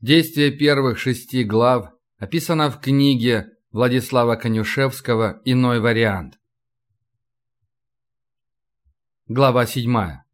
Действие первых шести глав описано в книге Владислава Конюшевского «Иной вариант». Глава седьмая.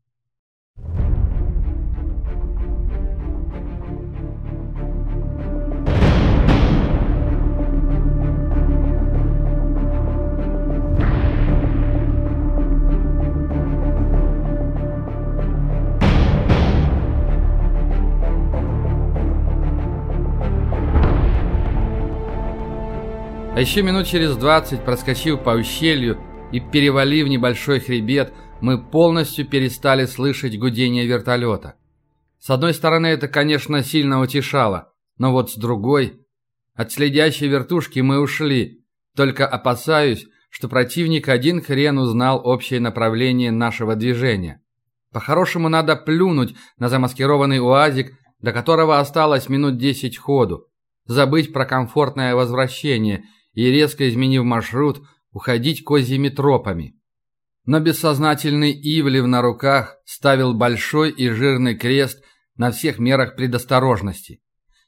А еще минут через двадцать, проскочив по ущелью и перевалив небольшой хребет, мы полностью перестали слышать гудение вертолета. С одной стороны, это, конечно, сильно утешало, но вот с другой... От следящей вертушки мы ушли, только опасаюсь, что противник один хрен узнал общее направление нашего движения. По-хорошему надо плюнуть на замаскированный уазик, до которого осталось минут десять ходу, забыть про комфортное возвращение – и, резко изменив маршрут, уходить козьими тропами. Но бессознательный Ивлев на руках ставил большой и жирный крест на всех мерах предосторожности.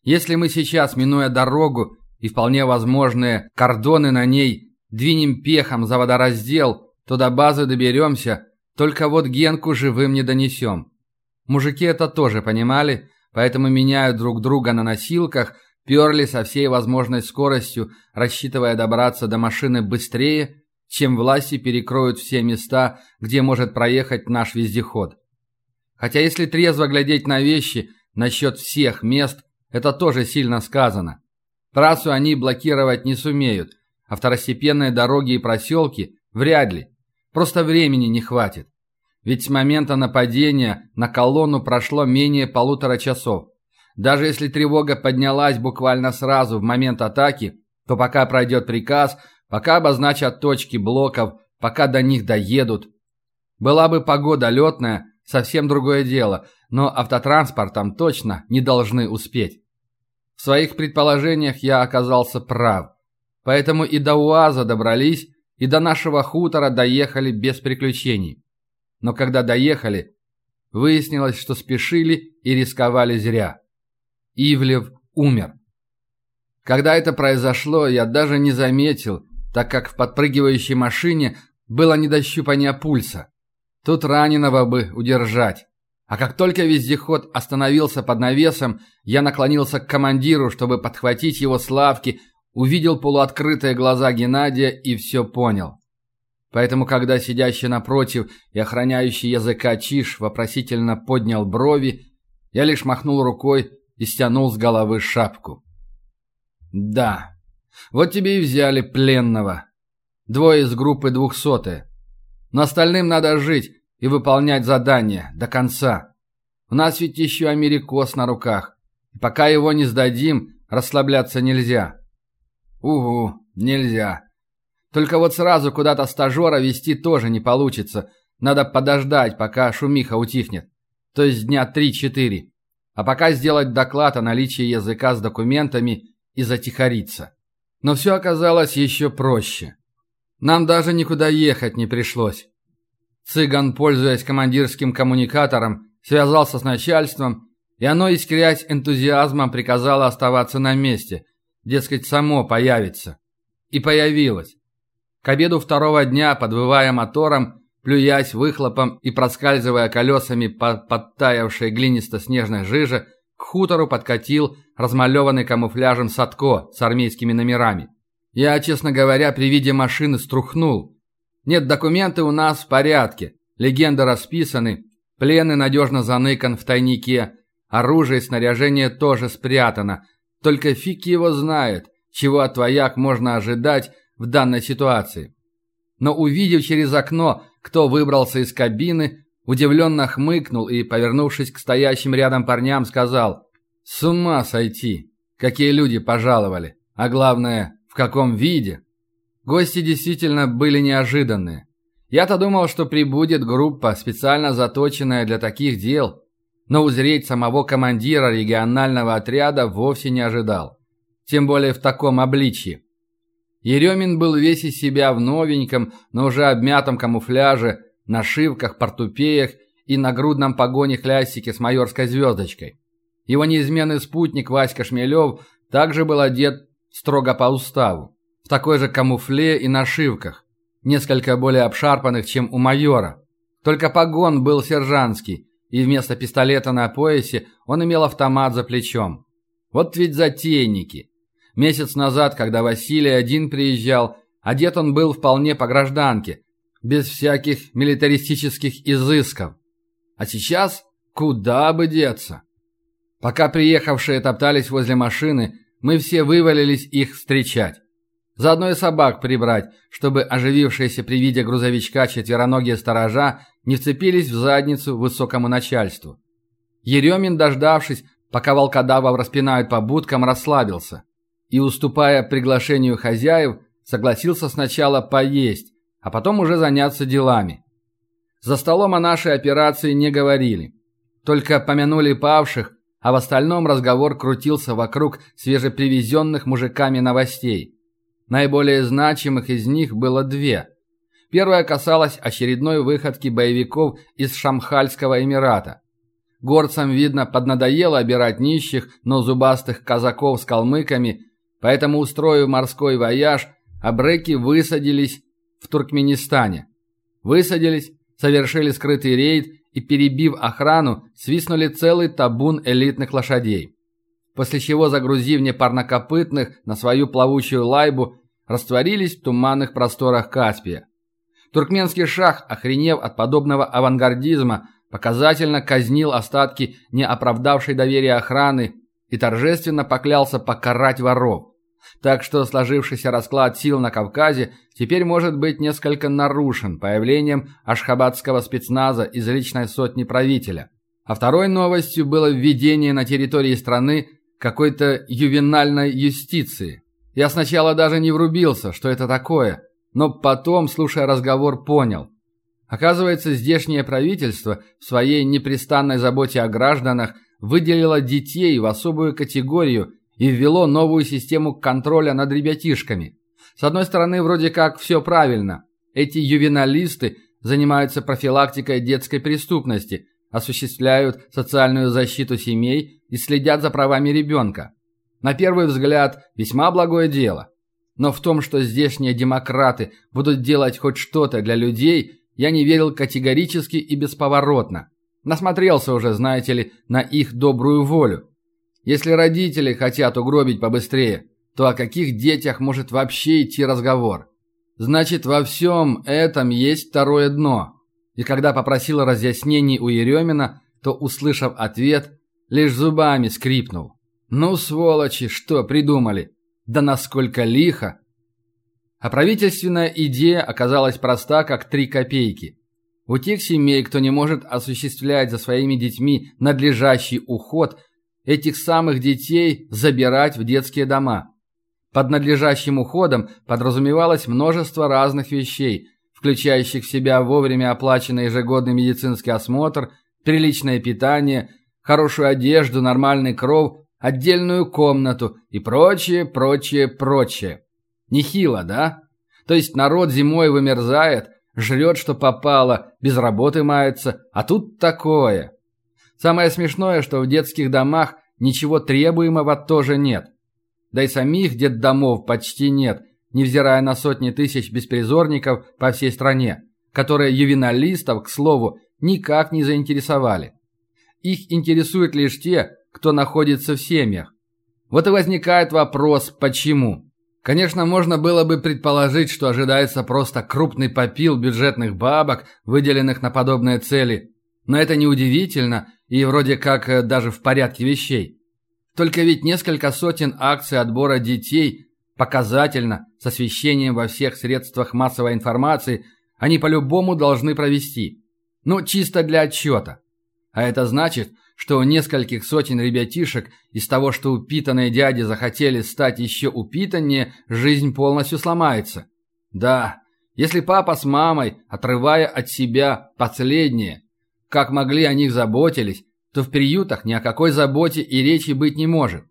Если мы сейчас, минуя дорогу и вполне возможные кордоны на ней, двинем пехом за водораздел, то до базы доберемся, только вот Генку живым не донесем. Мужики это тоже понимали, поэтому меняют друг друга на носилках – перли со всей возможной скоростью, рассчитывая добраться до машины быстрее, чем власти перекроют все места, где может проехать наш вездеход. Хотя если трезво глядеть на вещи насчет всех мест, это тоже сильно сказано. Трассу они блокировать не сумеют, а второстепенные дороги и проселки вряд ли. Просто времени не хватит. Ведь с момента нападения на колонну прошло менее полутора часов. Даже если тревога поднялась буквально сразу в момент атаки, то пока пройдет приказ, пока обозначат точки блоков, пока до них доедут. Была бы погода летная, совсем другое дело, но автотранспортом точно не должны успеть. В своих предположениях я оказался прав. Поэтому и до УАЗа добрались, и до нашего хутора доехали без приключений. Но когда доехали, выяснилось, что спешили и рисковали зря. Ивлев умер. Когда это произошло, я даже не заметил, так как в подпрыгивающей машине было не до щупания пульса. Тут раненого бы удержать. А как только вездеход остановился под навесом, я наклонился к командиру, чтобы подхватить его с лавки, увидел полуоткрытые глаза Геннадия и все понял. Поэтому, когда сидящий напротив и охраняющий языка Чиш вопросительно поднял брови, я лишь махнул рукой и стянул с головы шапку. «Да, вот тебе и взяли пленного. Двое из группы двухсотые. Но остальным надо жить и выполнять задание до конца. У нас ведь еще америкос на руках. И пока его не сдадим, расслабляться нельзя». «Угу, нельзя. Только вот сразу куда-то стажера вести тоже не получится. Надо подождать, пока шумиха утихнет. То есть дня три-четыре а пока сделать доклад о наличии языка с документами и затихариться. Но все оказалось еще проще. Нам даже никуда ехать не пришлось. Цыган, пользуясь командирским коммуникатором, связался с начальством, и оно, искрясь энтузиазмом, приказало оставаться на месте, дескать, само появится. И появилось. К обеду второго дня, подвывая мотором, плюясь выхлопом и проскальзывая колесами по подтаявшей глинисто-снежной жиже, к хутору подкатил размалеванный камуфляжем Садко с армейскими номерами. Я, честно говоря, при виде машины струхнул. Нет, документы у нас в порядке, легенды расписаны, плены надежно заныкан в тайнике, оружие и снаряжение тоже спрятано, только фиг его знает, чего от вояк можно ожидать в данной ситуации. Но увидев через окно, кто выбрался из кабины, удивленно хмыкнул и, повернувшись к стоящим рядом парням, сказал «С ума сойти! Какие люди пожаловали! А главное, в каком виде!» Гости действительно были неожиданные. Я-то думал, что прибудет группа, специально заточенная для таких дел, но узреть самого командира регионального отряда вовсе не ожидал. Тем более в таком обличье. Еремин был весь из себя в новеньком, но уже обмятом камуфляже, нашивках, портупеях и нагрудном погоне хлястике с майорской звездочкой. Его неизменный спутник Васька Шмелев также был одет строго по уставу, в такой же камуфле и нашивках, несколько более обшарпанных, чем у майора. Только погон был сержантский, и вместо пистолета на поясе он имел автомат за плечом. Вот ведь затейники. Месяц назад, когда Василий один приезжал, одет он был вполне по гражданке, без всяких милитаристических изысков. А сейчас куда бы деться? Пока приехавшие топтались возле машины, мы все вывалились их встречать. Заодно и собак прибрать, чтобы оживившиеся при виде грузовичка четвероногие сторожа не вцепились в задницу высокому начальству. Еремин, дождавшись, пока волкодавов распинают по будкам, расслабился. И, уступая приглашению хозяев, согласился сначала поесть, а потом уже заняться делами. За столом о нашей операции не говорили. Только помянули павших, а в остальном разговор крутился вокруг свежепривезенных мужиками новостей. Наиболее значимых из них было две. Первая касалась очередной выходки боевиков из Шамхальского Эмирата. Горцам, видно, поднадоело обирать нищих, но зубастых казаков с калмыками, поэтому, устроив морской вояж, абреки высадились в Туркменистане. Высадились, совершили скрытый рейд и, перебив охрану, свистнули целый табун элитных лошадей. После чего, загрузив непарнокопытных на свою плавучую лайбу, растворились в туманных просторах Каспия. Туркменский шах, охренев от подобного авангардизма, показательно казнил остатки неоправдавшей доверия охраны и торжественно поклялся покарать воров. Так что сложившийся расклад сил на Кавказе теперь может быть несколько нарушен появлением ашхабадского спецназа из личной сотни правителя. А второй новостью было введение на территории страны какой-то ювенальной юстиции. Я сначала даже не врубился, что это такое, но потом, слушая разговор, понял. Оказывается, здешнее правительство в своей непрестанной заботе о гражданах выделило детей в особую категорию и ввело новую систему контроля над ребятишками. С одной стороны, вроде как все правильно. Эти ювеналисты занимаются профилактикой детской преступности, осуществляют социальную защиту семей и следят за правами ребенка. На первый взгляд, весьма благое дело. Но в том, что здешние демократы будут делать хоть что-то для людей, я не верил категорически и бесповоротно. Насмотрелся уже, знаете ли, на их добрую волю. Если родители хотят угробить побыстрее, то о каких детях может вообще идти разговор? Значит, во всем этом есть второе дно. И когда попросил разъяснений у Еремина, то, услышав ответ, лишь зубами скрипнул. «Ну, сволочи, что придумали? Да насколько лихо!» А правительственная идея оказалась проста, как три копейки. У тех семей, кто не может осуществлять за своими детьми надлежащий уход – этих самых детей забирать в детские дома. Под надлежащим уходом подразумевалось множество разных вещей, включающих в себя вовремя оплаченный ежегодный медицинский осмотр, приличное питание, хорошую одежду, нормальный кров, отдельную комнату и прочее, прочее, прочее. Нехило, да? То есть народ зимой вымерзает, жрет, что попало, без работы мается, а тут такое. Самое смешное, что в детских домах ничего требуемого тоже нет. Да и самих детдомов почти нет, невзирая на сотни тысяч беспризорников по всей стране, которые ювеналистов, к слову, никак не заинтересовали. Их интересуют лишь те, кто находится в семьях. Вот и возникает вопрос «почему?». Конечно, можно было бы предположить, что ожидается просто крупный попил бюджетных бабок, выделенных на подобные цели. Но это неудивительно и вроде как э, даже в порядке вещей. Только ведь несколько сотен акций отбора детей показательно, с освещением во всех средствах массовой информации, они по-любому должны провести. Ну, чисто для отчета. А это значит, что у нескольких сотен ребятишек из того, что упитанные дяди захотели стать еще упитаннее, жизнь полностью сломается. Да, если папа с мамой, отрывая от себя последнее, как могли о них заботились, то в приютах ни о какой заботе и речи быть не может.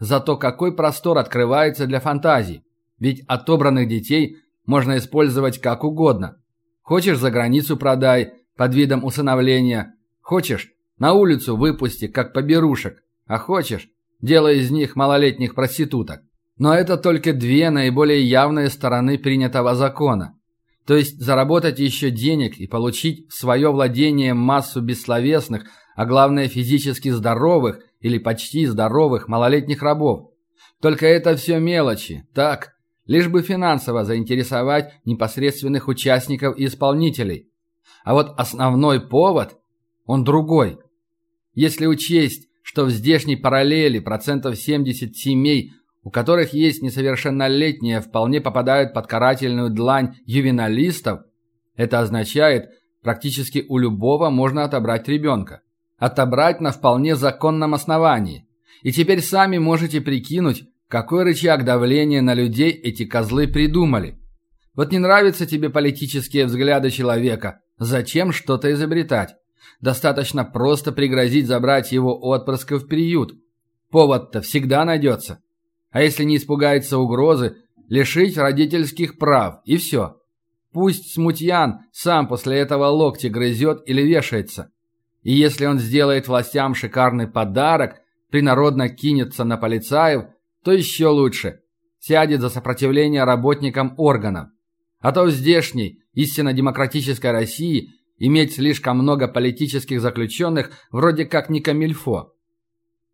Зато какой простор открывается для фантазий. Ведь отобранных детей можно использовать как угодно. Хочешь за границу продай, под видом усыновления. Хочешь на улицу выпусти, как поберушек. А хочешь, делай из них малолетних проституток. Но это только две наиболее явные стороны принятого закона. То есть заработать еще денег и получить в свое владение массу бессловесных, а главное физически здоровых или почти здоровых малолетних рабов. Только это все мелочи, так, лишь бы финансово заинтересовать непосредственных участников и исполнителей. А вот основной повод, он другой. Если учесть, что в здешней параллели процентов 70 семей, у которых есть несовершеннолетние, вполне попадают под карательную длань ювеналистов, это означает, практически у любого можно отобрать ребенка. Отобрать на вполне законном основании. И теперь сами можете прикинуть, какой рычаг давления на людей эти козлы придумали. Вот не нравятся тебе политические взгляды человека, зачем что-то изобретать? Достаточно просто пригрозить забрать его отпрыска в приют. Повод-то всегда найдется. А если не испугается угрозы, лишить родительских прав, и все. Пусть смутьян сам после этого локти грызет или вешается. И если он сделает властям шикарный подарок, принародно кинется на полицаев, то еще лучше. Сядет за сопротивление работникам органов. А то в здешней, истинно демократической России иметь слишком много политических заключенных вроде как не камильфо.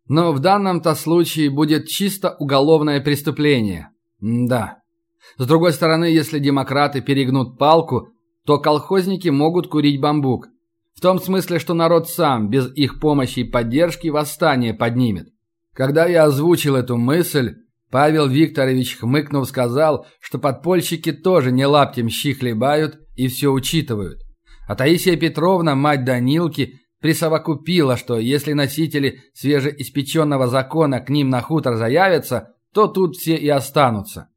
Но в данном-то случае будет чисто уголовное преступление. М да. С другой стороны, если демократы перегнут палку, то колхозники могут курить бамбук. В том смысле, что народ сам, без их помощи и поддержки, восстание поднимет. Когда я озвучил эту мысль, Павел Викторович, хмыкнув, сказал, что подпольщики тоже не лаптем щи хлебают и все учитывают. А Таисия Петровна, мать Данилки, присовокупила, что если носители свежеиспеченного закона к ним на хутор заявятся, то тут все и останутся.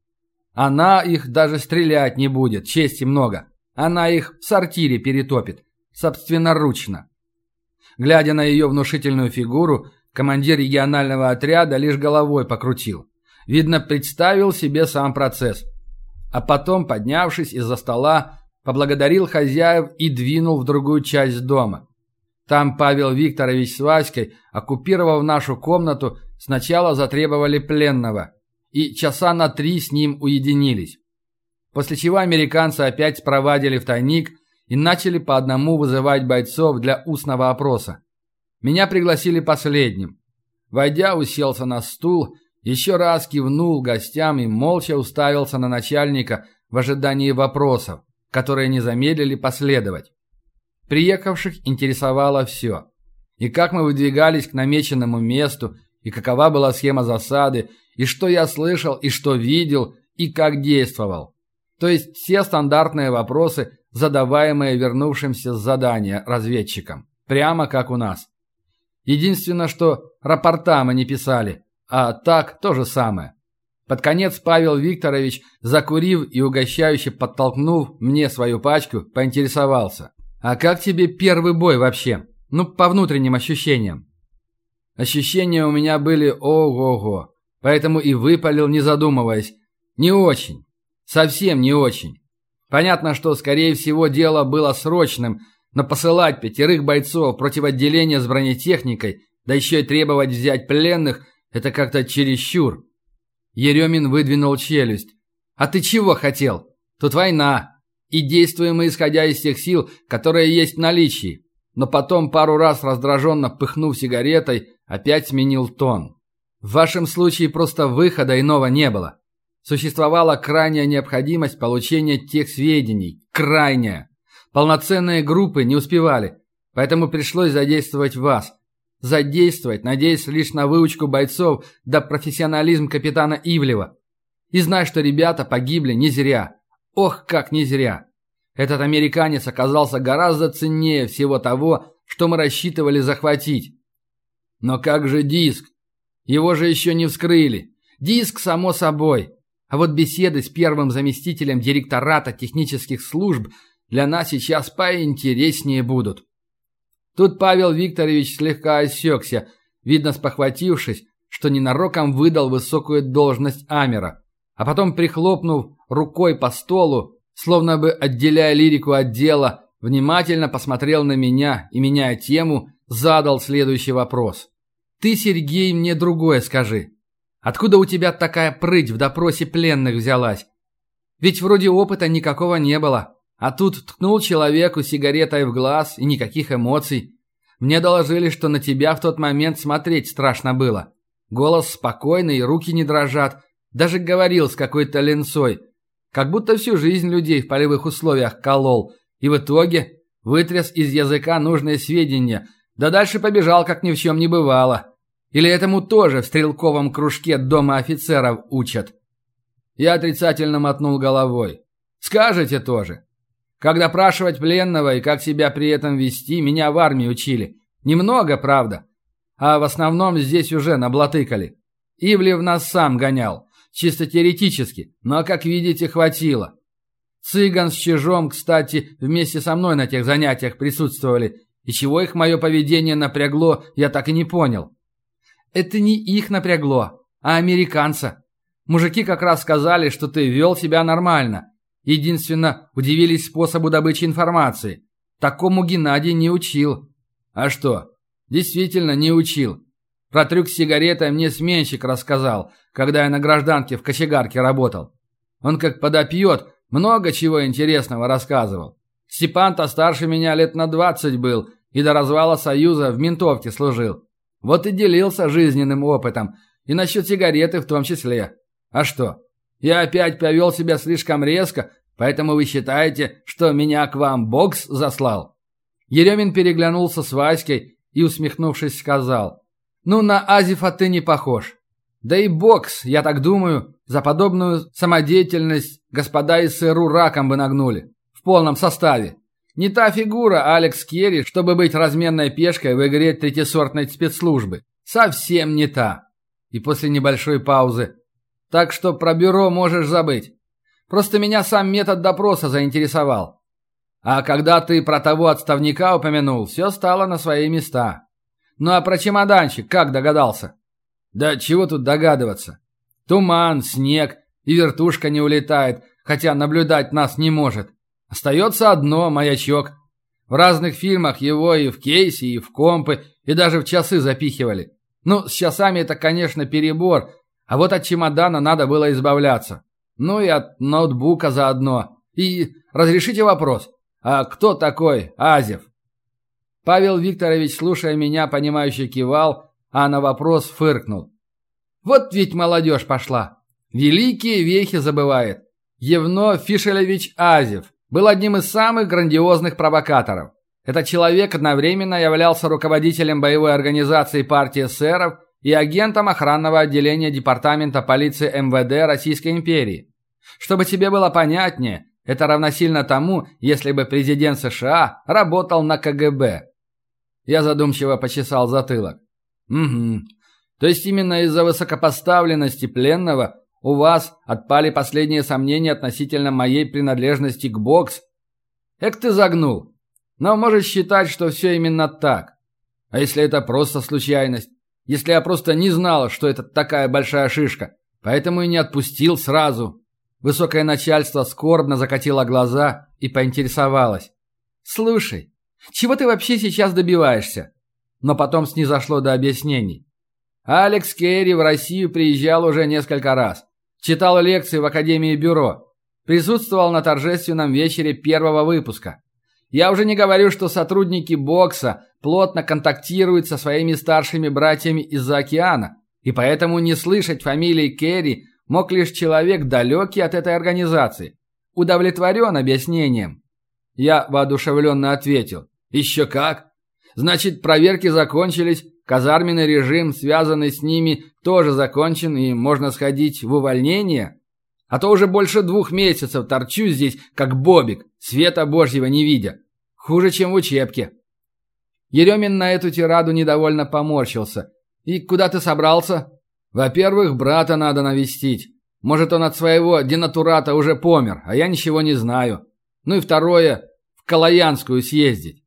Она их даже стрелять не будет, чести много. Она их в сортире перетопит собственноручно. Глядя на ее внушительную фигуру, командир регионального отряда лишь головой покрутил. Видно, представил себе сам процесс. А потом, поднявшись из-за стола, поблагодарил хозяев и двинул в другую часть дома. Там Павел Викторович с Васькой, оккупировав нашу комнату, сначала затребовали пленного и часа на три с ним уединились. После чего американцы опять спровадили в тайник и начали по одному вызывать бойцов для устного опроса. Меня пригласили последним. Войдя, уселся на стул, еще раз кивнул гостям и молча уставился на начальника в ожидании вопросов, которые не замедлили последовать. Приехавших интересовало все. И как мы выдвигались к намеченному месту, и какова была схема засады, и что я слышал, и что видел, и как действовал. То есть все стандартные вопросы, задаваемые вернувшимся с задания разведчикам. Прямо как у нас. Единственное, что рапорта мы не писали, а так то же самое. Под конец Павел Викторович, закурив и угощающе подтолкнув мне свою пачку, поинтересовался. «А как тебе первый бой вообще? Ну, по внутренним ощущениям». Ощущения у меня были ого-го, поэтому и выпалил, не задумываясь. Не очень. Совсем не очень. Понятно, что, скорее всего, дело было срочным, но посылать пятерых бойцов против отделения с бронетехникой, да еще и требовать взять пленных, это как-то чересчур. Еремин выдвинул челюсть. «А ты чего хотел? Тут война, и действуем мы исходя из тех сил, которые есть в наличии». Но потом, пару раз раздраженно пыхнув сигаретой, опять сменил тон. «В вашем случае просто выхода иного не было. Существовала крайняя необходимость получения тех сведений. Крайняя. Полноценные группы не успевали, поэтому пришлось задействовать вас. Задействовать, надеясь лишь на выучку бойцов да профессионализм капитана Ивлева. И знай, что ребята погибли не зря. Ох, как не зря. Этот американец оказался гораздо ценнее всего того, что мы рассчитывали захватить. Но как же диск? Его же еще не вскрыли. Диск, само собой. А вот беседы с первым заместителем директората технических служб для нас сейчас поинтереснее будут. Тут Павел Викторович слегка осекся, видно спохватившись, что ненароком выдал высокую должность Амера, а потом, прихлопнув рукой по столу, словно бы отделяя лирику от дела, внимательно посмотрел на меня и, меняя тему, задал следующий вопрос. Ты, Сергей, мне другое скажи. Откуда у тебя такая прыть в допросе пленных взялась? Ведь вроде опыта никакого не было. А тут ткнул человеку сигаретой в глаз и никаких эмоций. Мне доложили, что на тебя в тот момент смотреть страшно было. Голос спокойный, руки не дрожат. Даже говорил с какой-то ленцой. Как будто всю жизнь людей в полевых условиях колол. И в итоге вытряс из языка нужные сведения. Да дальше побежал, как ни в чем не бывало. Или этому тоже в стрелковом кружке дома офицеров учат? Я отрицательно мотнул головой. Скажете тоже. Как допрашивать пленного и как себя при этом вести, меня в армии учили. Немного, правда. А в основном здесь уже наблатыкали. Ивлев нас сам гонял. Чисто теоретически, но, как видите, хватило. Цыган с Чижом, кстати, вместе со мной на тех занятиях присутствовали. И чего их мое поведение напрягло, я так и не понял. Это не их напрягло, а американца. Мужики как раз сказали, что ты вел себя нормально. Единственно, удивились способу добычи информации. Такому Геннадий не учил. А что? Действительно не учил. Про трюк с сигаретой мне сменщик рассказал, когда я на гражданке в кочегарке работал. Он как подопьет, много чего интересного рассказывал. Степан-то старше меня лет на двадцать был и до развала Союза в ментовке служил. Вот и делился жизненным опытом, и насчет сигареты в том числе. А что? Я опять повел себя слишком резко, поэтому вы считаете, что меня к вам бокс заслал?» Еремин переглянулся с Васькой и, усмехнувшись, сказал. «Ну, на Азифа ты не похож. Да и бокс, я так думаю, за подобную самодеятельность господа из СРУ раком бы нагнули. В полном составе. Не та фигура Алекс Керри, чтобы быть разменной пешкой в игре третьесортной спецслужбы. Совсем не та. И после небольшой паузы. Так что про бюро можешь забыть. Просто меня сам метод допроса заинтересовал. А когда ты про того отставника упомянул, все стало на свои места. Ну а про чемоданчик как догадался? Да чего тут догадываться? Туман, снег, и вертушка не улетает, хотя наблюдать нас не может. Остается одно – маячок. В разных фильмах его и в кейсе, и в компы, и даже в часы запихивали. Ну, с часами это, конечно, перебор, а вот от чемодана надо было избавляться. Ну и от ноутбука заодно. И разрешите вопрос, а кто такой Азев? Павел Викторович, слушая меня, понимающе кивал, а на вопрос фыркнул. Вот ведь молодежь пошла. Великие вехи забывает. Евно Фишелевич Азев был одним из самых грандиозных провокаторов. Этот человек одновременно являлся руководителем боевой организации партии эсеров и агентом охранного отделения Департамента полиции МВД Российской империи. Чтобы тебе было понятнее, это равносильно тому, если бы президент США работал на КГБ. Я задумчиво почесал затылок. Угу. То есть именно из-за высокопоставленности пленного у вас отпали последние сомнения относительно моей принадлежности к бокс? Эк ты загнул. Но можешь считать, что все именно так. А если это просто случайность? Если я просто не знал, что это такая большая шишка, поэтому и не отпустил сразу. Высокое начальство скорбно закатило глаза и поинтересовалось. «Слушай, чего ты вообще сейчас добиваешься?» Но потом снизошло до объяснений. Алекс Керри в Россию приезжал уже несколько раз. Читал лекции в Академии Бюро. Присутствовал на торжественном вечере первого выпуска. Я уже не говорю, что сотрудники бокса плотно контактируют со своими старшими братьями из-за океана, и поэтому не слышать фамилии Керри мог лишь человек, далекий от этой организации. Удовлетворен объяснением. Я воодушевленно ответил. Еще как. Значит, проверки закончились, Казарменный режим, связанный с ними, тоже закончен, и можно сходить в увольнение. А то уже больше двух месяцев торчу здесь, как бобик, света божьего не видя. Хуже, чем в учебке. Еремин на эту тираду недовольно поморщился. «И куда ты собрался?» «Во-первых, брата надо навестить. Может, он от своего денатурата уже помер, а я ничего не знаю. Ну и второе, в Калаянскую съездить».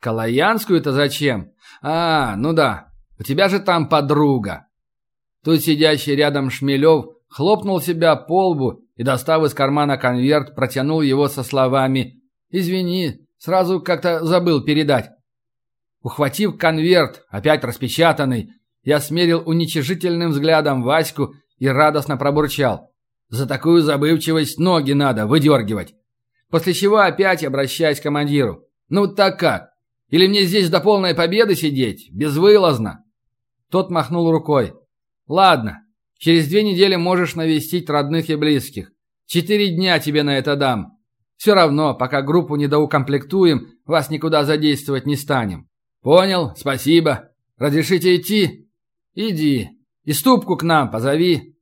«Калаянскую-то зачем?» «А, ну да, у тебя же там подруга». Тут сидящий рядом Шмелев хлопнул себя по лбу и, достав из кармана конверт, протянул его со словами «Извини, сразу как-то забыл передать». Ухватив конверт, опять распечатанный, Я смерил уничижительным взглядом Ваську и радостно пробурчал. «За такую забывчивость ноги надо выдергивать!» После чего опять обращаясь к командиру. «Ну так как? Или мне здесь до полной победы сидеть? Безвылазно?» Тот махнул рукой. «Ладно, через две недели можешь навестить родных и близких. Четыре дня тебе на это дам. Все равно, пока группу не доукомплектуем, вас никуда задействовать не станем». «Понял, спасибо. Разрешите идти?» «Иди. И ступку к нам позови».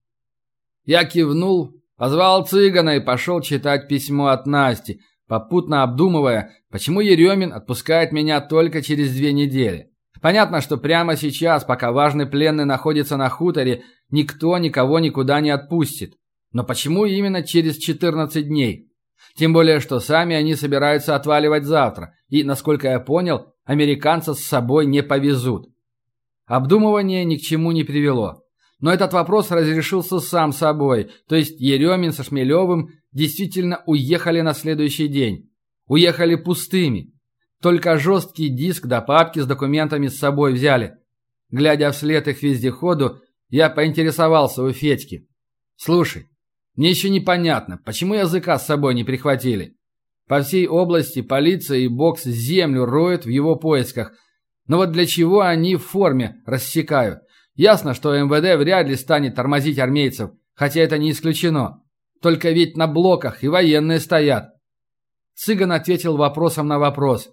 Я кивнул, позвал цыгана и пошел читать письмо от Насти, попутно обдумывая, почему Еремин отпускает меня только через две недели. Понятно, что прямо сейчас, пока важный пленный находится на хуторе, никто никого никуда не отпустит. Но почему именно через 14 дней? Тем более, что сами они собираются отваливать завтра, и, насколько я понял, американца с собой не повезут. Обдумывание ни к чему не привело. Но этот вопрос разрешился сам собой, то есть Еремин со Шмелевым действительно уехали на следующий день. Уехали пустыми. Только жесткий диск да папки с документами с собой взяли. Глядя вслед их вездеходу, я поинтересовался у Федьки. «Слушай, мне еще непонятно, почему языка с собой не прихватили? По всей области полиция и бокс землю роют в его поисках. Но вот для чего они в форме рассекают? Ясно, что МВД вряд ли станет тормозить армейцев, хотя это не исключено. Только ведь на блоках и военные стоят». Цыган ответил вопросом на вопрос.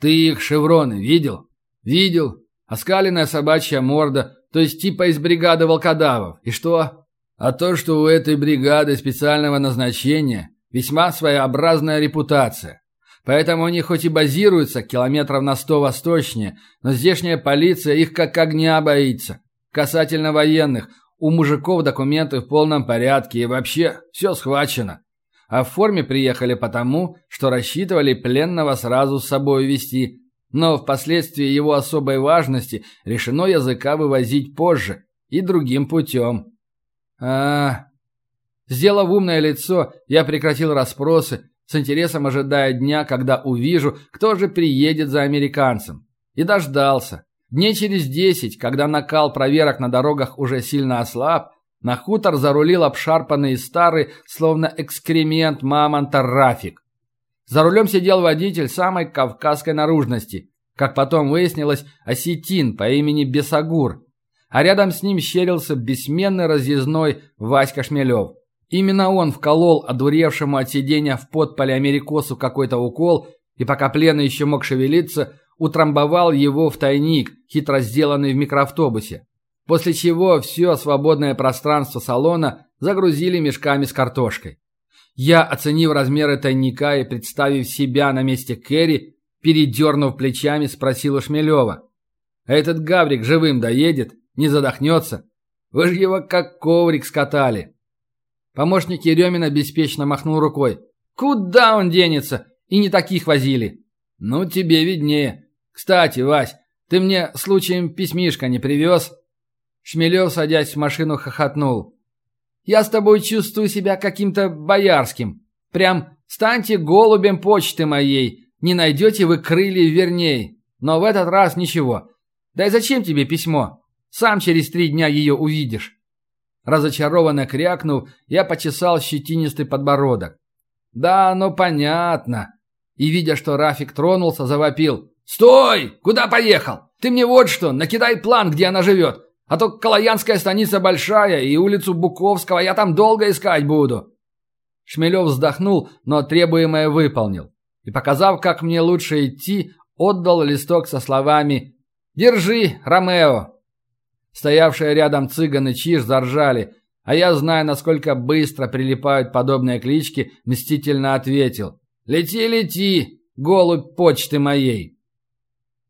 «Ты их шевроны видел?» «Видел. Оскаленная собачья морда, то есть типа из бригады волкодавов. И что?» «А то, что у этой бригады специального назначения весьма своеобразная репутация. Поэтому они хоть и базируются километров на сто восточнее, но здешняя полиция их как огня боится. Касательно военных, у мужиков документы в полном порядке и вообще все схвачено а в форме приехали потому, что рассчитывали пленного сразу с собой вести, но впоследствии его особой важности решено языка вывозить позже и другим путем. а Сделав умное лицо, я прекратил расспросы, с интересом ожидая дня, когда увижу, кто же приедет за американцем. И дождался. Дней через десять, когда накал проверок на дорогах уже сильно ослаб, на хутор зарулил обшарпанный старый, словно экскремент мамонта Рафик. За рулем сидел водитель самой кавказской наружности, как потом выяснилось, осетин по имени Бесагур, а рядом с ним щерился бессменный разъездной Васька Шмелев. Именно он вколол одуревшему от сидения в подполе америкосу какой-то укол, и пока пленный еще мог шевелиться, утрамбовал его в тайник, хитро сделанный в микроавтобусе после чего все свободное пространство салона загрузили мешками с картошкой. Я, оценив размеры тайника и представив себя на месте Кэрри, передернув плечами, спросил у Шмелева. «А этот гаврик живым доедет? Не задохнется? Вы же его как коврик скатали!» Помощник Еремина беспечно махнул рукой. «Куда он денется? И не таких возили!» «Ну, тебе виднее. Кстати, Вась, ты мне случаем письмишко не привез?» Шмелев, садясь в машину, хохотнул. «Я с тобой чувствую себя каким-то боярским. Прям станьте голубем почты моей, не найдете вы крылья верней. Но в этот раз ничего. Да и зачем тебе письмо? Сам через три дня ее увидишь». Разочарованно крякнув, я почесал щетинистый подбородок. «Да, ну понятно». И, видя, что Рафик тронулся, завопил. «Стой! Куда поехал? Ты мне вот что, накидай план, где она живет. А то Калаянская станица большая, и улицу Буковского я там долго искать буду». Шмелев вздохнул, но требуемое выполнил. И, показав, как мне лучше идти, отдал листок со словами «Держи, Ромео!». Стоявшие рядом цыганы Чиж заржали, а я, зная, насколько быстро прилипают подобные клички, мстительно ответил «Лети, лети, голубь почты моей!».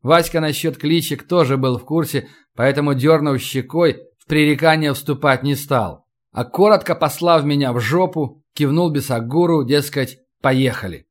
Васька насчет кличек тоже был в курсе, поэтому, дернув щекой, в пререкание вступать не стал. А коротко послав меня в жопу, кивнул Бесагуру, дескать, поехали.